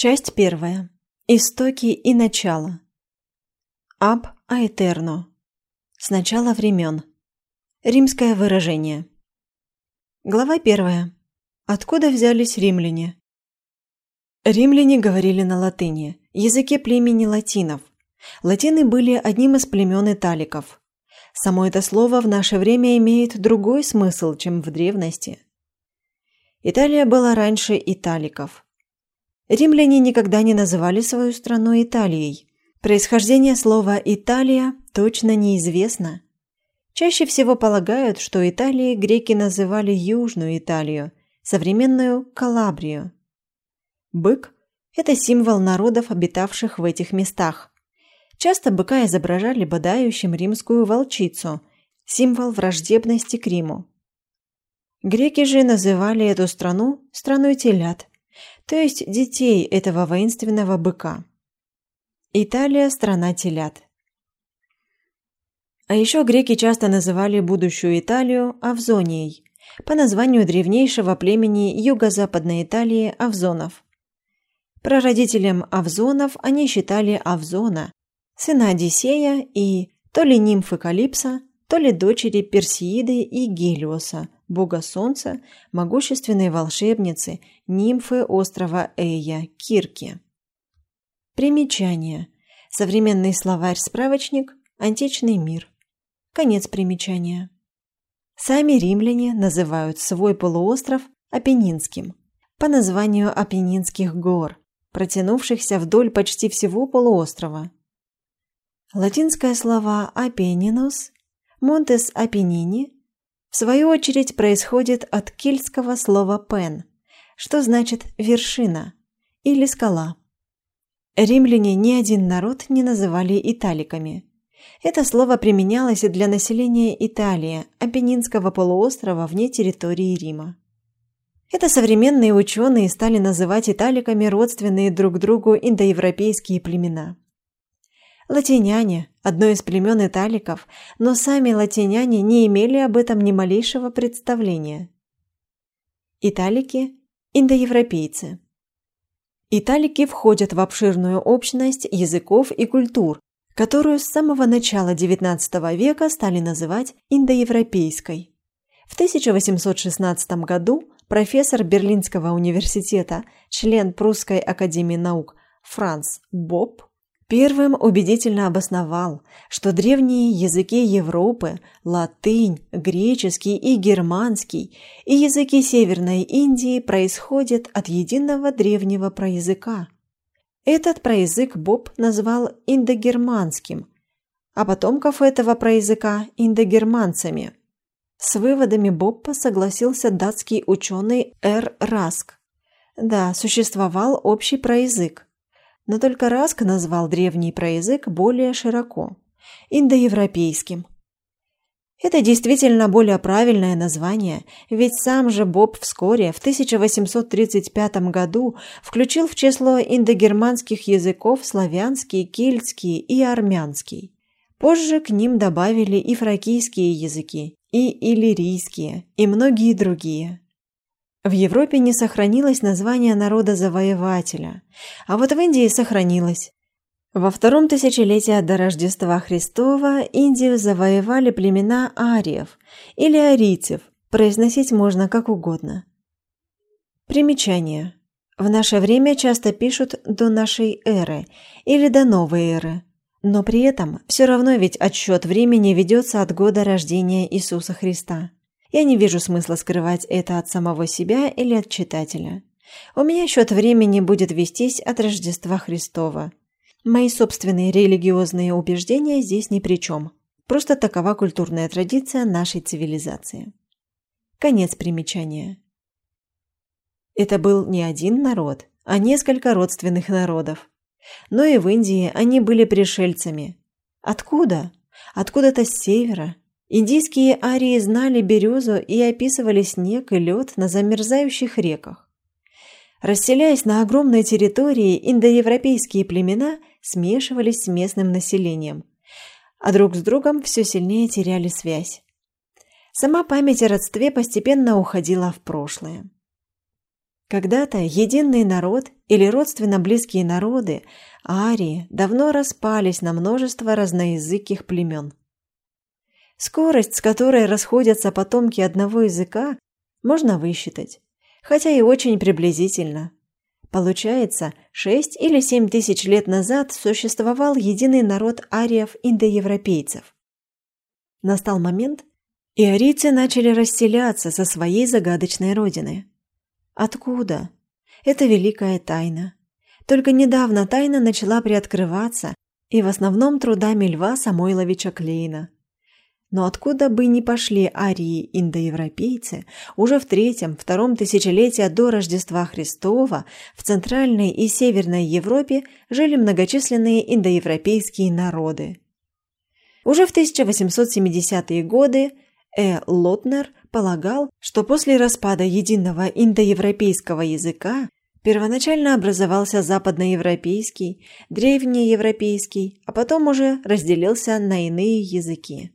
Часть первая. Истоки и начало. Аб аэтерно. С начала времен. Римское выражение. Глава первая. Откуда взялись римляне? Римляне говорили на латыни, языке племени латинов. Латины были одним из племен италиков. Само это слово в наше время имеет другой смысл, чем в древности. Италия была раньше италиков – Римляне никогда не называли свою страну Италией. Происхождение слова «Италия» точно неизвестно. Чаще всего полагают, что Италией греки называли Южную Италию, современную Калабрию. Бык – это символ народов, обитавших в этих местах. Часто быка изображали бодающим римскую волчицу, символ враждебности к Риму. Греки же называли эту страну страной телят – то есть детей этого воинственного быка. Италия – страна телят. А еще греки часто называли будущую Италию Авзонией, по названию древнейшего племени юго-западной Италии Авзонов. Прародителем Авзонов они считали Авзона, сына Одиссея и то ли нимфы Калипса, то ли дочери Персеиды и Гелиоса, бога солнца, могущественной волшебницы, нимфы острова Эя, Кирки. Примечание. Современный словарь-справочник «Античный мир». Конец примечания. Сами римляне называют свой полуостров Апеннинским по названию Апеннинских гор, протянувшихся вдоль почти всего полуострова. Латинское слово «апеннинус» Монтес Апеннини в свою очередь происходит от кельтского слова «пен», что значит «вершина» или «скала». Римляне ни один народ не называли италиками. Это слово применялось для населения Италии, Апеннинского полуострова вне территории Рима. Это современные ученые стали называть италиками родственные друг другу индоевропейские племена. Латиняне – одно из племен италиков, но сами латиняне не имели об этом ни малейшего представления. Италики – индоевропейцы. Италики входят в обширную общность языков и культур, которую с самого начала XIX века стали называть индоевропейской. В 1816 году профессор Берлинского университета, член Прусской академии наук Франц Боб Первым убедительно обосновал, что древние языки Европы – латынь, греческий и германский, и языки Северной Индии происходят от единого древнего проязыка. Этот проязык Боб назвал индогерманским, а потомков этого проязыка – индогерманцами. С выводами Боппа согласился датский ученый Р. Раск. Да, существовал общий проязык но только Раск назвал древний проязык более широко – индоевропейским. Это действительно более правильное название, ведь сам же Боб вскоре, в 1835 году, включил в число индогерманских языков славянский, кельтский и армянский. Позже к ним добавили и фракийские языки, и иллирийские, и многие другие. В Европе не сохранилось название народа-завоевателя, а вот в Индии сохранилось. Во втором тысячелетии до Рождества Христова Индию завоевали племена ариев или арийцев, произносить можно как угодно. Примечание. В наше время часто пишут «до нашей эры» или «до новой эры», но при этом все равно ведь отсчет времени ведется от года рождения Иисуса Христа. Я не вижу смысла скрывать это от самого себя или от читателя. У меня счет времени будет вестись от Рождества Христова. Мои собственные религиозные убеждения здесь ни при чем. Просто такова культурная традиция нашей цивилизации. Конец примечания. Это был не один народ, а несколько родственных народов. Но и в Индии они были пришельцами. Откуда? Откуда-то с севера, Индийские арии знали березу и описывали снег и лед на замерзающих реках. Расселяясь на огромной территории, индоевропейские племена смешивались с местным населением, а друг с другом все сильнее теряли связь. Сама память о родстве постепенно уходила в прошлое. Когда-то единый народ или родственно близкие народы, арии, давно распались на множество разноязыких племен. Скорость, с которой расходятся потомки одного языка, можно высчитать, хотя и очень приблизительно. Получается, 6 или 7 тысяч лет назад существовал единый народ ариев-индоевропейцев. Настал момент, и арийцы начали расселяться со своей загадочной родины. Откуда? Это великая тайна. Только недавно тайна начала приоткрываться, и в основном трудами Льва Самойловича Клейна. Но откуда бы ни пошли арии-индоевропейцы, уже в третьем-втором тысячелетии до Рождества Христова в Центральной и Северной Европе жили многочисленные индоевропейские народы. Уже в 1870-е годы Э. Лотнер полагал, что после распада единого индоевропейского языка первоначально образовался западноевропейский, древнеевропейский, а потом уже разделился на иные языки.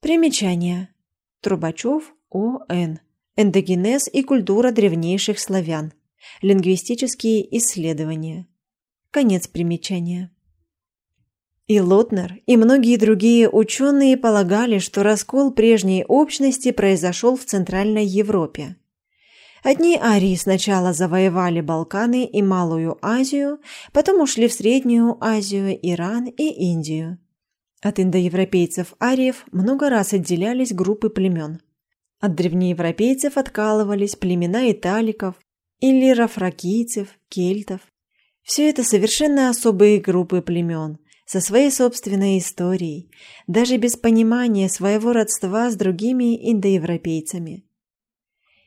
Примечание. Трубачев О.Н. Эндогенез и культура древнейших славян. Лингвистические исследования. Конец примечания. И Лотнер, и многие другие ученые полагали, что раскол прежней общности произошел в Центральной Европе. Одни арии сначала завоевали Балканы и Малую Азию, потом ушли в Среднюю Азию, Иран и Индию. От индоевропейцев ариев много раз отделялись группы племен. От древнеевропейцев откалывались племена италиков, иллирофракийцев, кельтов. Все это совершенно особые группы племен – со своей собственной историей, даже без понимания своего родства с другими индоевропейцами.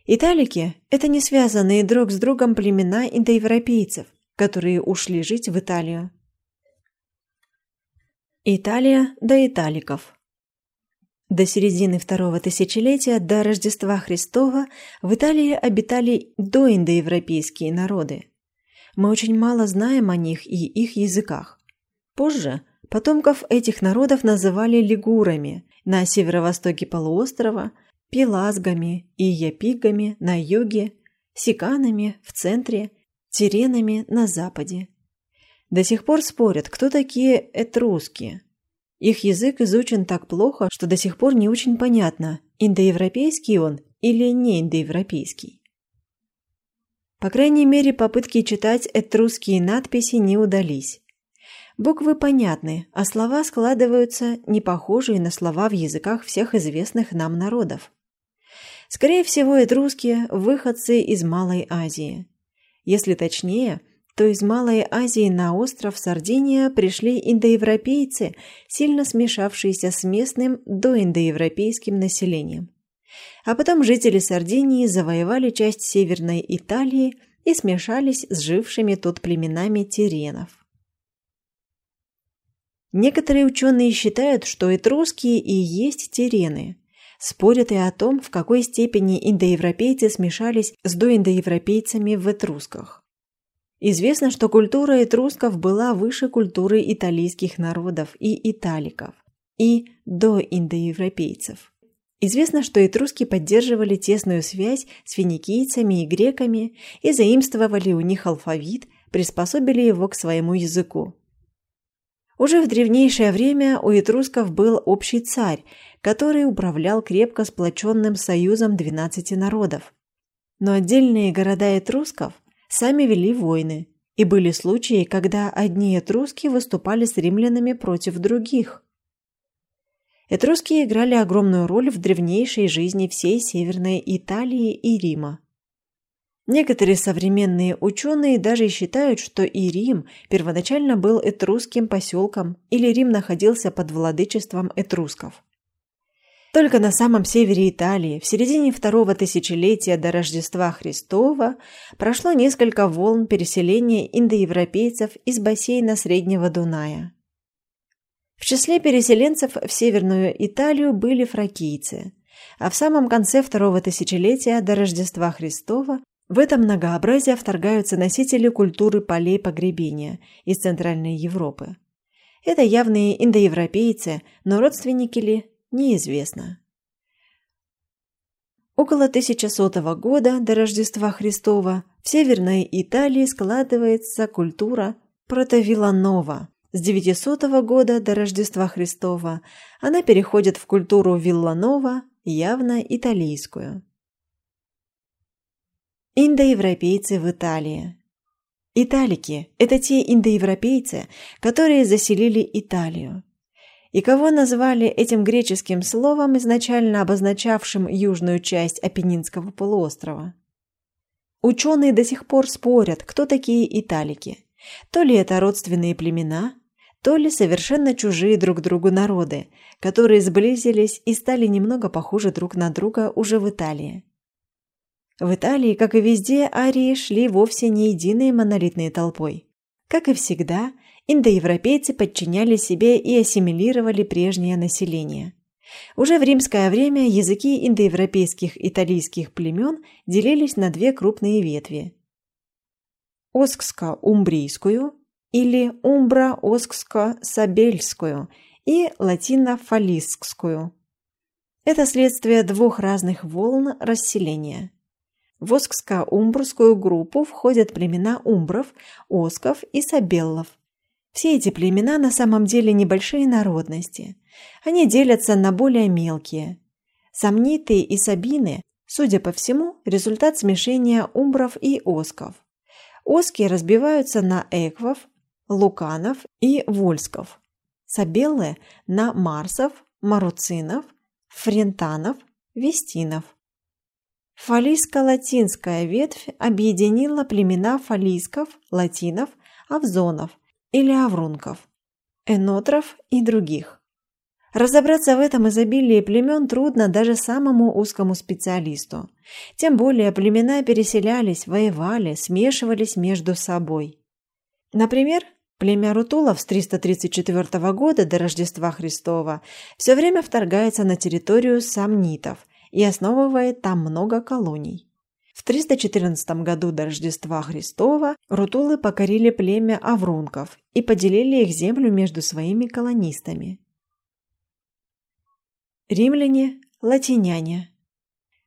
Италики – это не связанные друг с другом племена индоевропейцев, которые ушли жить в Италию. Италия до италиков До середины второго тысячелетия до Рождества Христова в Италии обитали доиндоевропейские народы. Мы очень мало знаем о них и их языках. Позже потомков этих народов называли лигурами на северо-востоке полуострова, пелазгами и япигами на юге, сиканами в центре, тиренами на западе. До сих пор спорят, кто такие этруски. Их язык изучен так плохо, что до сих пор не очень понятно, индоевропейский он или не индоевропейский. По крайней мере, попытки читать этрусские надписи не удались. Буквы понятны, а слова складываются не похожие на слова в языках всех известных нам народов. Скорее всего, этрусские – выходцы из Малой Азии. Если точнее, то из Малой Азии на остров Сардиния пришли индоевропейцы, сильно смешавшиеся с местным доиндоевропейским населением. А потом жители Сардинии завоевали часть Северной Италии и смешались с жившими тут племенами тиренов. Некоторые ученые считают, что этрусские и есть терены. Спорят и о том, в какой степени индоевропейцы смешались с доиндоевропейцами в этрусках. Известно, что культура этрусков была выше культуры италийских народов и италиков, и доиндоевропейцев. Известно, что этруски поддерживали тесную связь с финикийцами и греками и заимствовали у них алфавит, приспособили его к своему языку. Уже в древнейшее время у этрусков был общий царь, который управлял крепко сплоченным союзом 12 народов. Но отдельные города этрусков сами вели войны, и были случаи, когда одни этруски выступали с римлянами против других. Этруски играли огромную роль в древнейшей жизни всей Северной Италии и Рима. Некоторые современные ученые даже считают, что и Рим первоначально был этрусским поселком или Рим находился под владычеством этрусков. Только на самом севере Италии в середине второго тысячелетия до Рождества Христова прошло несколько волн переселения индоевропейцев из бассейна Среднего Дуная. В числе переселенцев в Северную Италию были фракийцы, а в самом конце второго тысячелетия до Рождества Христова в это многообразие вторгаются носители культуры полей погребения из Центральной Европы. Это явные индоевропейцы, но родственники ли – неизвестно. Около 1100 года до Рождества Христова в Северной Италии складывается культура протовиланова. С 900 года до Рождества Христова она переходит в культуру Вилланова, явно италийскую. Индоевропейцы в Италии Италики – это те индоевропейцы, которые заселили Италию. И кого назвали этим греческим словом, изначально обозначавшим южную часть Апеннинского полуострова? Ученые до сих пор спорят, кто такие италики. То ли это родственные племена, то ли совершенно чужие друг другу народы, которые сблизились и стали немного похожи друг на друга уже в Италии. В Италии, как и везде, арии шли вовсе не единой монолитной толпой. Как и всегда, индоевропейцы подчиняли себе и ассимилировали прежнее население. Уже в римское время языки индоевропейских италийских племен делились на две крупные ветви. Оскско-умбрийскую или умбро-оскско-сабельскую и латино-фалискскую. Это следствие двух разных волн расселения. В Оскско-умбрскую группу входят племена умбров, осков и сабеллов. Все эти племена на самом деле небольшие народности. Они делятся на более мелкие. Сомниты и сабины, судя по всему, результат смешения умбров и осков. Оски разбиваются на эквов, луканов и вольсков. Сабеллы – на марсов, маруцинов, френтанов, вестинов. Фалийско-латинская ветвь объединила племена фалийсков, латинов, авзонов или аврунков, энотров и других. Разобраться в этом изобилии племен трудно даже самому узкому специалисту. Тем более племена переселялись, воевали, смешивались между собой. Например, племя Рутулов с 334 года до Рождества Христова все время вторгается на территорию самнитов и основывает там много колоний. В 314 году до Рождества Христова рутулы покорили племя аврунков и поделили их землю между своими колонистами. Римляне – латиняне.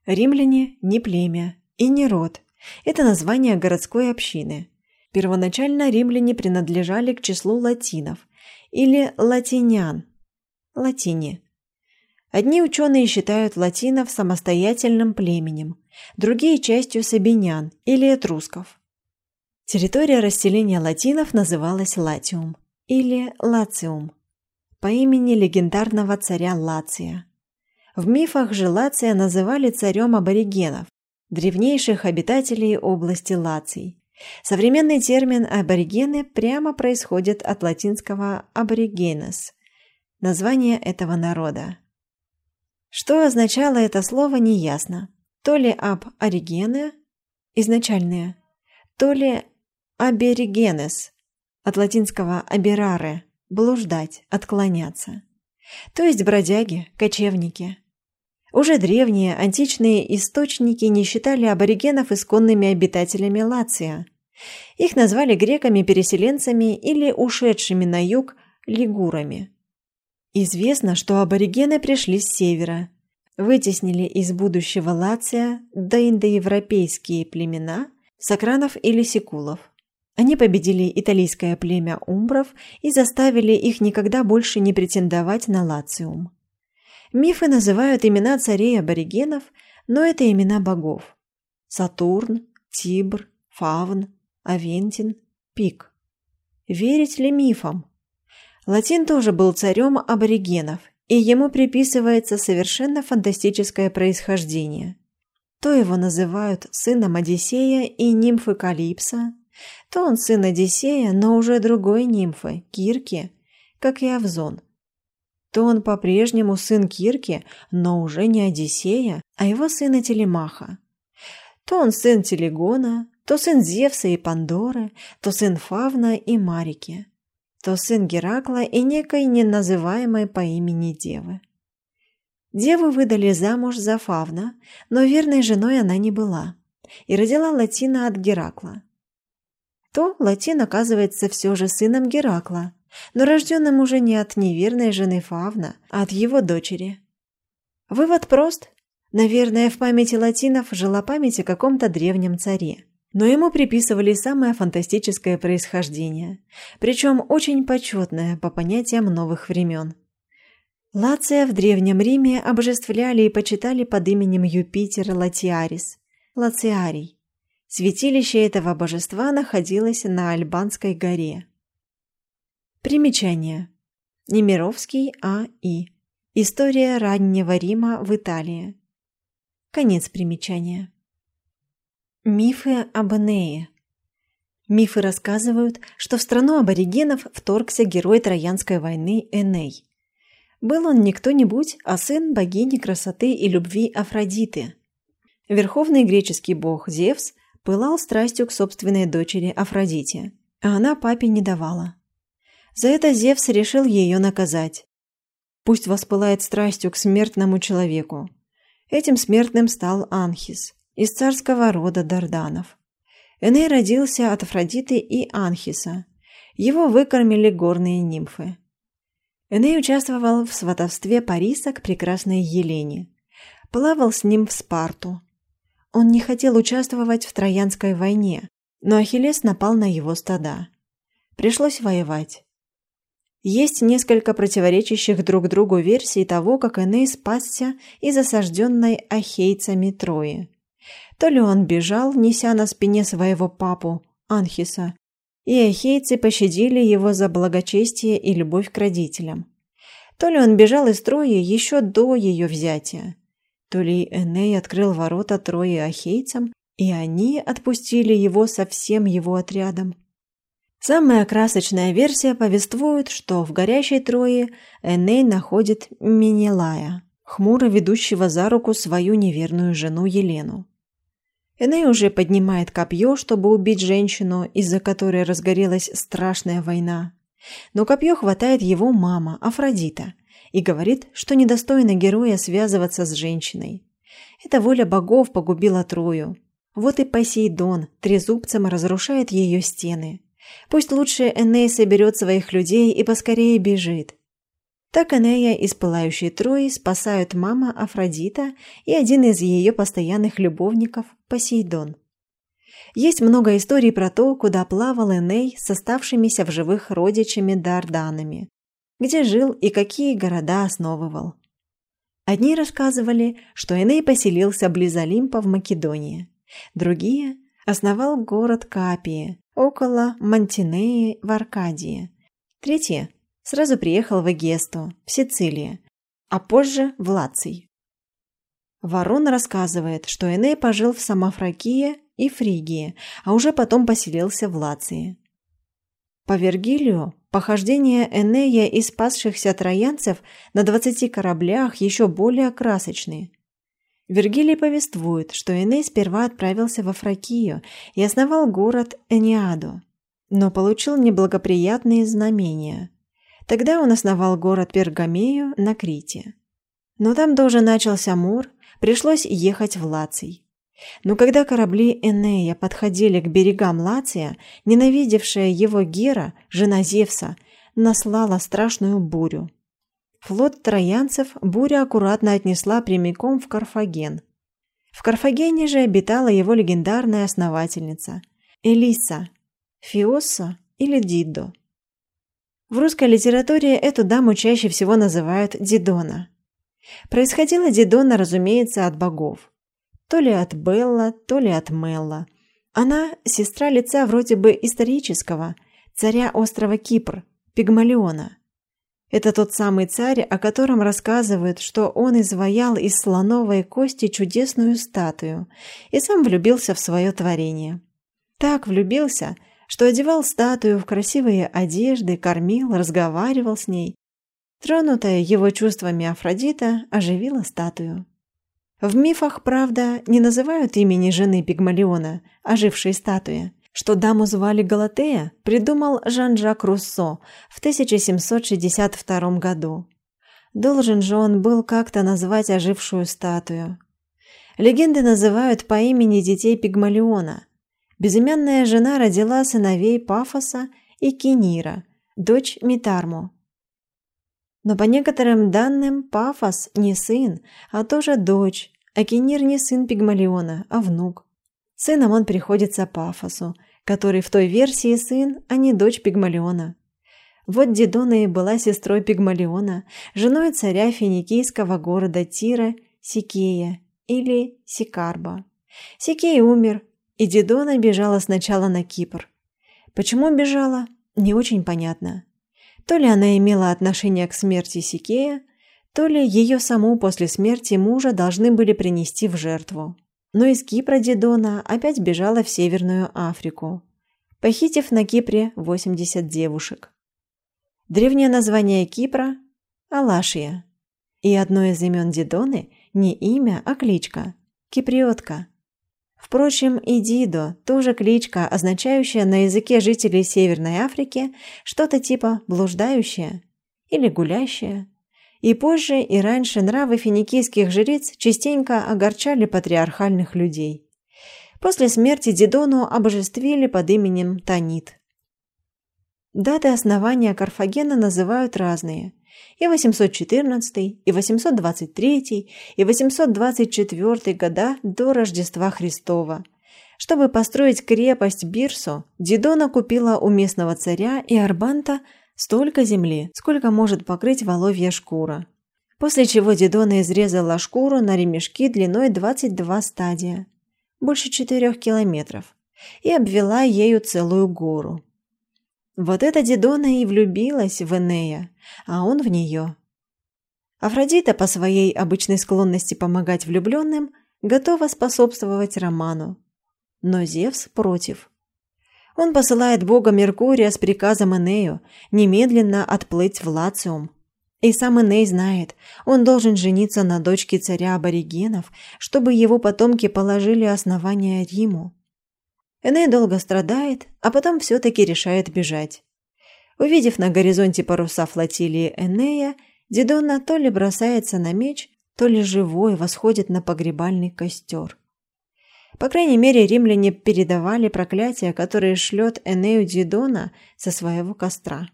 Римляне – не племя и не род. Это название городской общины. Первоначально римляне принадлежали к числу латинов или латинян – латине. Одни ученые считают латинов самостоятельным племенем, другие – частью сабинян или этрусков. Территория расселения латинов называлась Латиум или Лациум по имени легендарного царя Лация. В мифах же Лация называли царем аборигенов, древнейших обитателей области Лаций. Современный термин «аборигены» прямо происходит от латинского «аборигенес» – название этого народа. Что означало это слово, неясно. То ли аб оригене – изначальные, то ли аберигенес – от латинского абераре – блуждать, отклоняться. То есть бродяги, кочевники. Уже древние античные источники не считали аборигенов исконными обитателями Лация. Их назвали греками-переселенцами или ушедшими на юг лигурами. Известно, что аборигены пришли с севера, вытеснили из будущего Лация доиндоевропейские племена сакранов или секулов. Они победили италийское племя умбров и заставили их никогда больше не претендовать на Лациум. Мифы называют имена царей аборигенов, но это имена богов. Сатурн, Тибр, Фавн, Авентин, Пик. Верить ли мифам? Латин тоже был царем аборигенов, и ему приписывается совершенно фантастическое происхождение. То его называют сыном Одиссея и нимфы Калипса, то он сын Одиссея, но уже другой нимфы, Кирки, как и Авзон. То он по-прежнему сын Кирки, но уже не Одиссея, а его сына Телемаха. То он сын Телегона, то сын Зевса и Пандоры, то сын Фавна и Марики то сын Геракла и некой неназываемой по имени Девы. Деву выдали замуж за Фавна, но верной женой она не была, и родила Латина от Геракла. То Латин оказывается все же сыном Геракла, но рожденным уже не от неверной жены Фавна, а от его дочери. Вывод прост. Наверное, в памяти латинов жила память о каком-то древнем царе. Но ему приписывали самое фантастическое происхождение, причем очень почетное по понятиям новых времен. Лация в Древнем Риме обожествляли и почитали под именем Юпитера Латиарис, Лациарий. Святилище этого божества находилось на Альбанской горе. Примечание. Немировский А.И. История раннего Рима в Италии. Конец примечания. Мифы об Энее. Мифы рассказывают, что в страну аборигенов вторгся герой Троянской войны Эней. Был он не кто-нибудь, а сын богини красоты и любви Афродиты. Верховный греческий бог Зевс пылал страстью к собственной дочери Афродите, а она папе не давала. За это Зевс решил ее наказать. Пусть воспылает страстью к смертному человеку. Этим смертным стал Анхис из царского рода Дарданов. Эней родился от Афродиты и Анхиса. Его выкормили горные нимфы. Эней участвовал в сватовстве Париса к прекрасной Елене. Плавал с ним в Спарту. Он не хотел участвовать в Троянской войне, но Ахиллес напал на его стада. Пришлось воевать. Есть несколько противоречащих друг другу версий того, как Эней спасся из осажденной ахейцами Трои. То ли он бежал, неся на спине своего папу, Анхиса, и ахейцы пощадили его за благочестие и любовь к родителям. То ли он бежал из Трои еще до ее взятия, то ли Эней открыл ворота Трои ахейцам, и они отпустили его со всем его отрядом. Самая красочная версия повествует, что в горящей Трое Эней находит Менелая, хмуро ведущего за руку свою неверную жену Елену. Эней уже поднимает копье, чтобы убить женщину, из-за которой разгорелась страшная война. Но копье хватает его мама, Афродита, и говорит, что недостойно героя связываться с женщиной. Эта воля богов погубила Трою. Вот и Посейдон трезубцем разрушает ее стены. Пусть лучше Эней соберет своих людей и поскорее бежит. Так Энея из пылающей Трои спасают мама Афродита и один из ее постоянных любовников Посейдон. Есть много историй про то, куда плавал Эней с оставшимися в живых родичами Дарданами, где жил и какие города основывал. Одни рассказывали, что Эней поселился близ Олимпа в Македонии, другие основал город Капии около Мантинеи в Аркадии, третьи Сразу приехал в Эгесту, в Сицилию, а позже в Лаций. Ворон рассказывает, что Эней пожил в Самофракии и Фригии, а уже потом поселился в Лации. По Вергилию, похождения Энея и спасшихся троянцев на двадцати кораблях еще более красочные. Вергилий повествует, что Эней сперва отправился во Фракию и основал город Эниаду, но получил неблагоприятные знамения – Тогда он основал город Пергамею на Крите. Но там тоже начался мор, пришлось ехать в Лаций. Но когда корабли Энея подходили к берегам Лация, ненавидевшая его Гера, жена Зевса, наслала страшную бурю. Флот троянцев буря аккуратно отнесла прямиком в Карфаген. В Карфагене же обитала его легендарная основательница Элиса, Фиосса или Дидо. В русской литературе эту даму чаще всего называют Дидона. Происходила Дидона, разумеется, от богов. То ли от Белла, то ли от Мелла. Она – сестра лица вроде бы исторического, царя острова Кипр, Пигмалиона. Это тот самый царь, о котором рассказывают, что он изваял из слоновой кости чудесную статую и сам влюбился в свое творение. Так влюбился – что одевал статую в красивые одежды, кормил, разговаривал с ней. Тронутая его чувствами Афродита оживила статую. В мифах, правда, не называют имени жены Пигмалиона, ожившей статуи. Что даму звали Галатея, придумал Жан-Жак Руссо в 1762 году. Должен же он был как-то назвать ожившую статую. Легенды называют по имени детей Пигмалиона, Безымянная жена родила сыновей Пафоса и Кинира, дочь Митарму. Но по некоторым данным Пафос не сын, а тоже дочь, Акинир не сын Пигмалиона, а внук. Сыном он приходится Пафосу, который в той версии сын, а не дочь Пигмалиона. Вот Дидона и была сестрой Пигмалиона, женой царя финикийского города Тира Сикея или Сикарба. Сикей умер, и Дидона бежала сначала на Кипр. Почему бежала, не очень понятно. То ли она имела отношение к смерти Сикея, то ли ее саму после смерти мужа должны были принести в жертву. Но из Кипра Дидона опять бежала в Северную Африку, похитив на Кипре 80 девушек. Древнее название Кипра – Алашия. И одно из имен Дидоны – не имя, а кличка – Киприотка. Впрочем, и Дидо – тоже кличка, означающая на языке жителей Северной Африки что-то типа «блуждающая» или «гулящая». И позже, и раньше нравы финикийских жриц частенько огорчали патриархальных людей. После смерти Дидону обожествили под именем Танит. Даты основания Карфагена называют разные. И 814, и 823, и 824 года до Рождества Христова. Чтобы построить крепость Бирсу, Дидона купила у местного царя и Арбанта столько земли, сколько может покрыть воловья шкура. После чего Дидона изрезала шкуру на ремешки длиной 22 стадия, больше 4 километров, и обвела ею целую гору. Вот эта Дидона и влюбилась в Энея, а он в нее. Афродита по своей обычной склонности помогать влюбленным готова способствовать роману. Но Зевс против. Он посылает бога Меркурия с приказом Энею немедленно отплыть в Лациум. И сам Эней знает, он должен жениться на дочке царя аборигенов, чтобы его потомки положили основание Риму. Эней долго страдает, а потом все-таки решает бежать. Увидев на горизонте паруса флотилии Энея, Дидона то ли бросается на меч, то ли живой восходит на погребальный костер. По крайней мере, римляне передавали проклятия, которые шлет Энею Дидона со своего костра.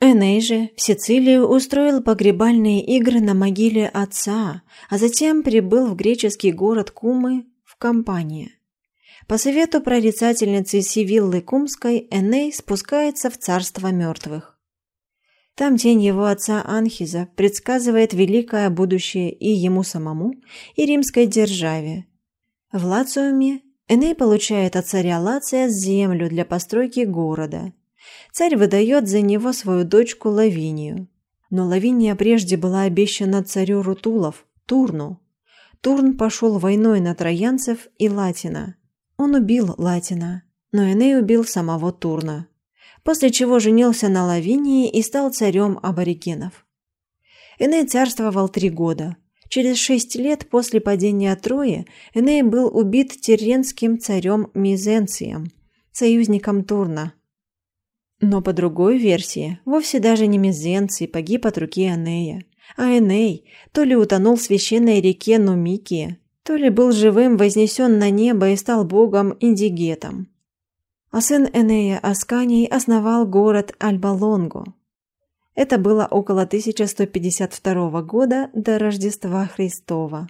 Эней же в Сицилию устроил погребальные игры на могиле отца, а затем прибыл в греческий город Кумы в компании. По совету прорицательницы Сивиллы Кумской Эней спускается в царство мертвых. Там тень его отца Анхиза предсказывает великое будущее и ему самому, и римской державе. В Лациуме Эней получает от царя Лация землю для постройки города. Царь выдает за него свою дочку Лавинию. Но Лавиния прежде была обещана царю Рутулов, Турну. Турн пошел войной на троянцев и Латина. Он убил Латина, но Эней убил самого Турна, после чего женился на Лавинии и стал царем аборигенов. Эней царствовал три года. Через шесть лет после падения Трои Эней был убит тирренским царем Мизенцием, союзником Турна. Но по другой версии, вовсе даже не Мизенций погиб от руки Энея, а Эней то ли утонул в священной реке Нумикии, то ли был живым вознесен на небо и стал богом Индигетом. А сын Энея Асканий основал город Альбалонго. Это было около 1152 года до Рождества Христова.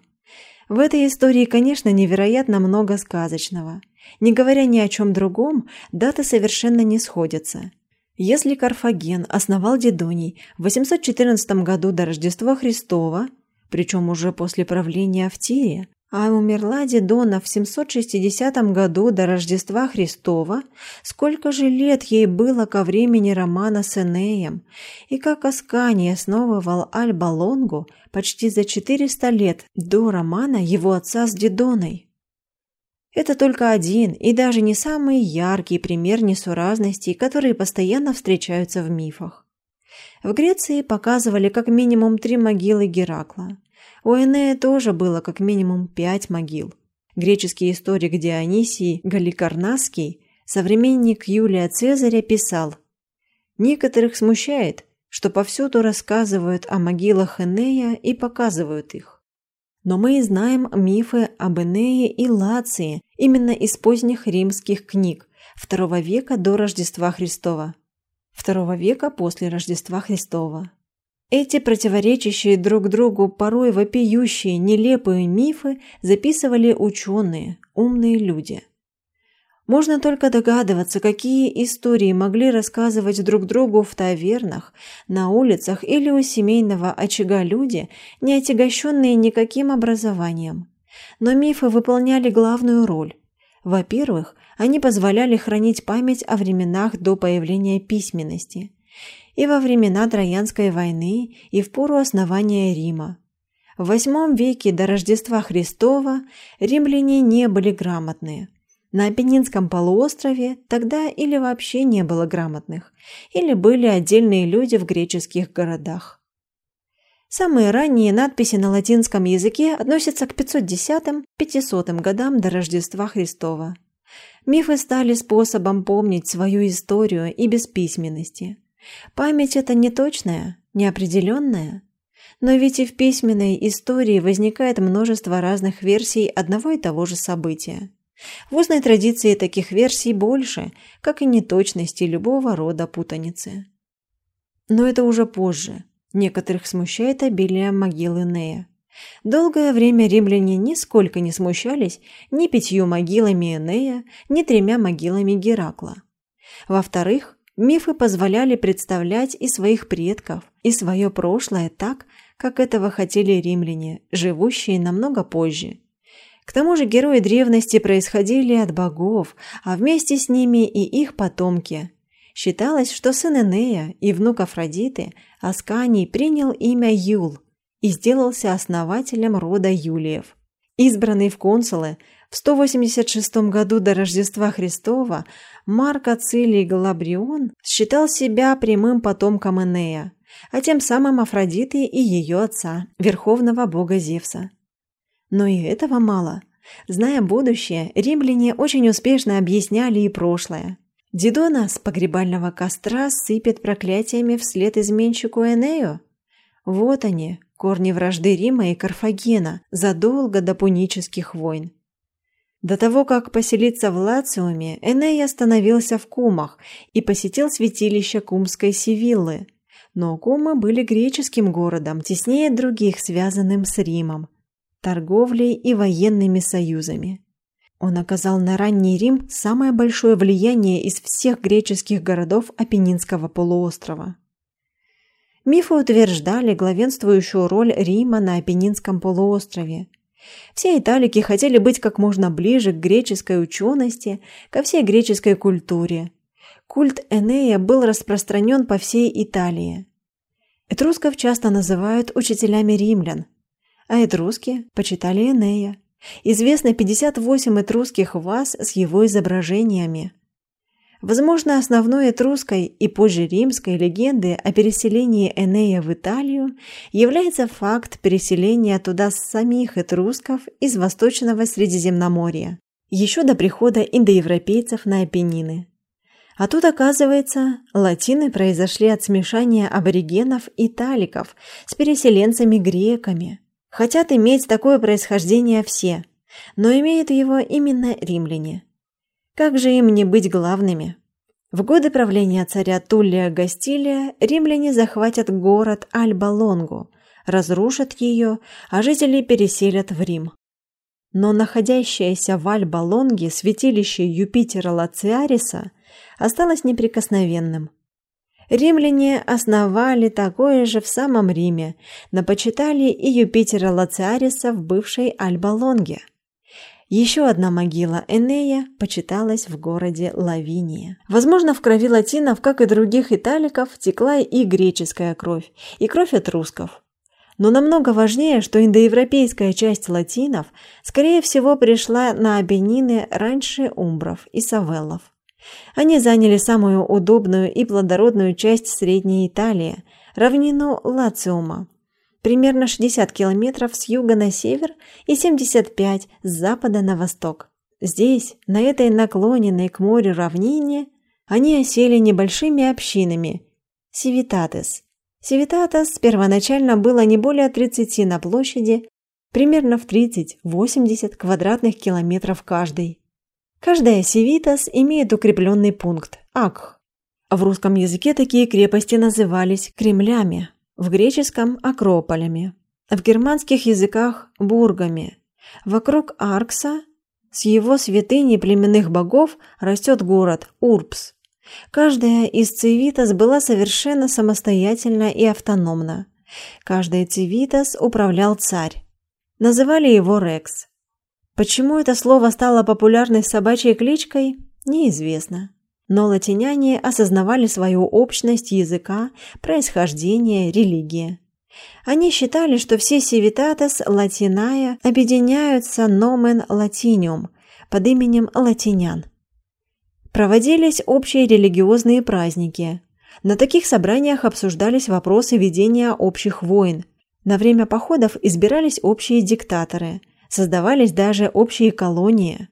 В этой истории, конечно, невероятно много сказочного. Не говоря ни о чем другом, даты совершенно не сходятся. Если Карфаген основал Дидоний в 814 году до Рождества Христова, причем уже после правления в А умерла Дидона в 760 году до Рождества Христова, сколько же лет ей было ко времени романа с Энеем, и как Аскани основывал Альба-Лонгу почти за 400 лет до романа его отца с Дидоной. Это только один и даже не самый яркий пример несуразностей, которые постоянно встречаются в мифах. В Греции показывали как минимум три могилы Геракла. У Энея тоже было как минимум пять могил. Греческий историк Дионисий Галикарнасский, современник Юлия Цезаря, писал «Некоторых смущает, что повсюду рассказывают о могилах Энея и показывают их. Но мы знаем мифы об Энее и Лации именно из поздних римских книг II века до Рождества Христова, II века после Рождества Христова. Эти противоречащие друг другу, порой вопиющие, нелепые мифы записывали ученые, умные люди. Можно только догадываться, какие истории могли рассказывать друг другу в тавернах, на улицах или у семейного очага люди, не отягощенные никаким образованием. Но мифы выполняли главную роль. Во-первых, они позволяли хранить память о временах до появления письменности и во времена Троянской войны, и в пору основания Рима. В VIII веке до Рождества Христова римляне не были грамотные. На Апеннинском полуострове тогда или вообще не было грамотных, или были отдельные люди в греческих городах. Самые ранние надписи на латинском языке относятся к 510-500 годам до Рождества Христова. Мифы стали способом помнить свою историю и без письменности. Память – это не точная, неопределенная. Но ведь и в письменной истории возникает множество разных версий одного и того же события. В устной традиции таких версий больше, как и неточности любого рода путаницы. Но это уже позже. Некоторых смущает обилие могилы Нея. Долгое время римляне нисколько не смущались ни пятью могилами Энея, ни тремя могилами Геракла. Во-вторых, мифы позволяли представлять и своих предков, и свое прошлое так, как этого хотели римляне, живущие намного позже. К тому же герои древности происходили от богов, а вместе с ними и их потомки. Считалось, что сын Энея и внук Афродиты, Асканий, принял имя Юл – и сделался основателем рода Юлиев. Избранный в консулы в 186 году до Рождества Христова Марк Ацилий Галабрион считал себя прямым потомком Энея, а тем самым Афродиты и ее отца, верховного бога Зевса. Но и этого мало. Зная будущее, римляне очень успешно объясняли и прошлое. Дидона с погребального костра сыпет проклятиями вслед изменщику Энею. Вот они, корни вражды Рима и Карфагена задолго до пунических войн. До того, как поселиться в Лациуме, Эней остановился в Кумах и посетил святилище Кумской Сивиллы. Но Кумы были греческим городом, теснее других, связанным с Римом, торговлей и военными союзами. Он оказал на ранний Рим самое большое влияние из всех греческих городов Апеннинского полуострова. Мифы утверждали главенствующую роль Рима на Апеннинском полуострове. Все италики хотели быть как можно ближе к греческой учености, ко всей греческой культуре. Культ Энея был распространен по всей Италии. Этрусков часто называют учителями римлян, а этруски почитали Энея. Известно 58 этрусских ваз с его изображениями. Возможно, основной этрусской и позже римской легенды о переселении Энея в Италию является факт переселения туда самих этрусков из Восточного Средиземноморья, еще до прихода индоевропейцев на Апеннины. А тут, оказывается, латины произошли от смешания аборигенов и таликов с переселенцами-греками. Хотят иметь такое происхождение все, но имеют его именно римляне. Как же им не быть главными? В годы правления царя Туллия Гастилия римляне захватят город Альба-Лонгу, разрушат ее, а жителей переселят в Рим. Но находящееся в Альба-Лонге святилище Юпитера Лациариса осталось неприкосновенным. Римляне основали такое же в самом Риме, но почитали и Юпитера Лациариса в бывшей Альба-Лонге – еще одна могила Энея почиталась в городе Лавиния. Возможно, в крови латинов, как и других италиков, текла и греческая кровь, и кровь этрусков. Но намного важнее, что индоевропейская часть латинов, скорее всего, пришла на Апеннины раньше умбров и савеллов. Они заняли самую удобную и плодородную часть Средней Италии, равнину Лациума, примерно 60 километров с юга на север и 75 с запада на восток. Здесь, на этой наклоненной к морю равнине, они осели небольшими общинами – Сивитатес. Сивитатес первоначально было не более 30 на площади, примерно в 30-80 квадратных километров каждый. Каждая Сивитас имеет укрепленный пункт – Акх. В русском языке такие крепости назывались кремлями. В греческом – акрополями, в германских языках – бургами. Вокруг Аркса с его святыней племенных богов растет город Урбс. Каждая из цивитас была совершенно самостоятельна и автономна. Каждой цивитас управлял царь. Называли его Рекс. Почему это слово стало популярной собачьей кличкой, неизвестно. Но латиняне осознавали свою общность языка, происхождение, религии. Они считали, что все civitas латиная объединяются nomen latinium под именем латинян. Проводились общие религиозные праздники. На таких собраниях обсуждались вопросы ведения общих войн. На время походов избирались общие диктаторы, создавались даже общие колонии.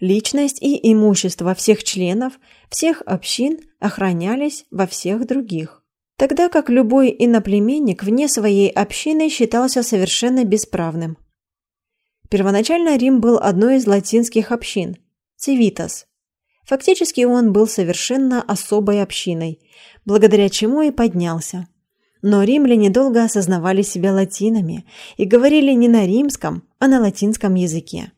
Личность и имущество всех членов всех общин охранялись во всех других. Тогда как любой иноплеменник вне своей общины считался совершенно бесправным. Первоначально Рим был одной из латинских общин – Цивитас. Фактически он был совершенно особой общиной, благодаря чему и поднялся. Но римляне долго осознавали себя латинами и говорили не на римском, а на латинском языке.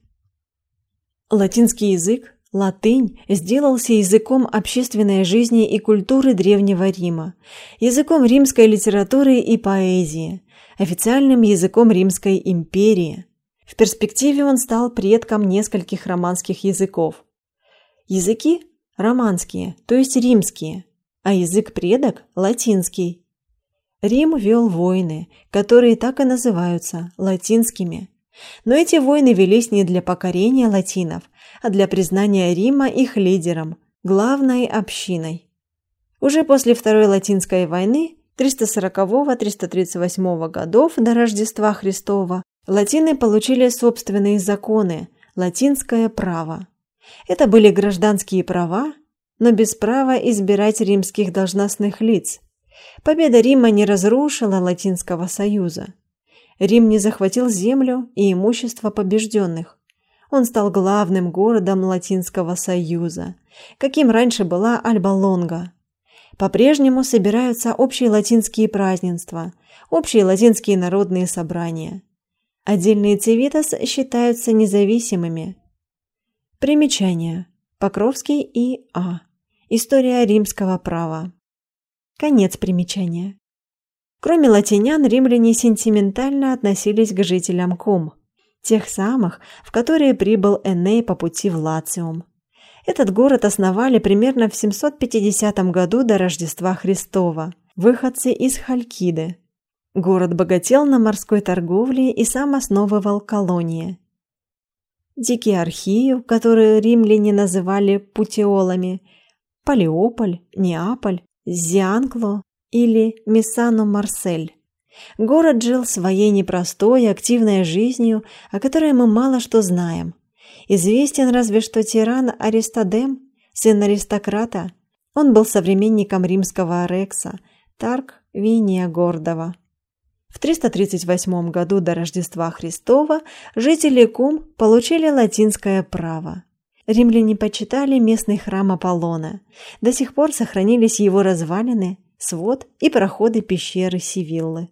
Латинский язык, латынь, сделался языком общественной жизни и культуры Древнего Рима, языком римской литературы и поэзии, официальным языком Римской империи. В перспективе он стал предком нескольких романских языков. Языки – романские, то есть римские, а язык предок – латинский. Рим вел войны, которые так и называются – латинскими – но эти войны велись не для покорения латинов, а для признания Рима их лидером, главной общиной. Уже после Второй Латинской войны 340-338 годов до Рождества Христова латины получили собственные законы, латинское право. Это были гражданские права, но без права избирать римских должностных лиц. Победа Рима не разрушила Латинского союза. Рим не захватил землю и имущество побежденных. Он стал главным городом Латинского Союза, каким раньше была Альба-Лонга. По-прежнему собираются общие латинские празднества, общие латинские народные собрания. Отдельные цивитас считаются независимыми. Примечание. Покровский и А. История римского права. Конец примечания. Кроме латинян, римляне сентиментально относились к жителям Кум, тех самых, в которые прибыл Эней по пути в Лациум. Этот город основали примерно в 750 году до Рождества Христова, выходцы из Халькиды. Город богател на морской торговле и сам основывал колонии. Дикиархию, которую римляне называли путеолами, Палеополь, Неаполь, Зианкло, или Миссану-Марсель. Город жил своей непростой, активной жизнью, о которой мы мало что знаем. Известен разве что тиран Аристодем, сын аристократа. Он был современником римского Арекса, Тарк Виния Гордова. В 338 году до Рождества Христова жители Кум получили латинское право. Римляне почитали местный храм Аполлона. До сих пор сохранились его развалины – свод и проходы пещеры Сивиллы.